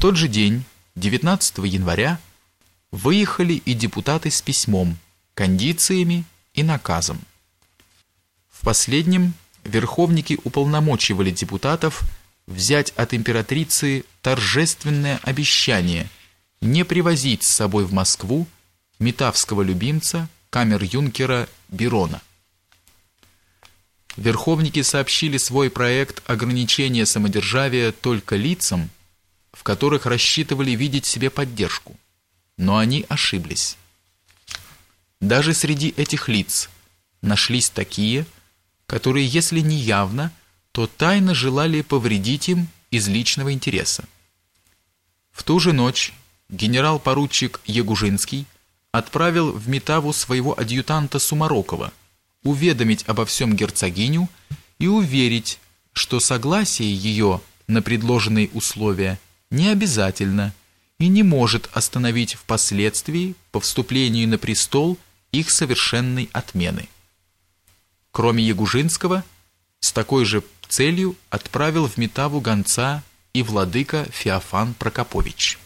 тот же день, 19 января, выехали и депутаты с письмом, кондициями и наказом. В последнем верховники уполномочивали депутатов взять от императрицы торжественное обещание не привозить с собой в Москву метавского любимца камер-юнкера Бирона. Верховники сообщили свой проект ограничения самодержавия только лицам, в которых рассчитывали видеть себе поддержку, но они ошиблись. Даже среди этих лиц нашлись такие, которые, если не явно, то тайно желали повредить им из личного интереса. В ту же ночь генерал-поручик Ягужинский отправил в Метаву своего адъютанта Сумарокова уведомить обо всем герцогиню и уверить, что согласие ее на предложенные условия не обязательно и не может остановить впоследствии по вступлению на престол их совершенной отмены. Кроме Ягужинского, с такой же целью отправил в Метаву гонца и владыка Феофан Прокопович.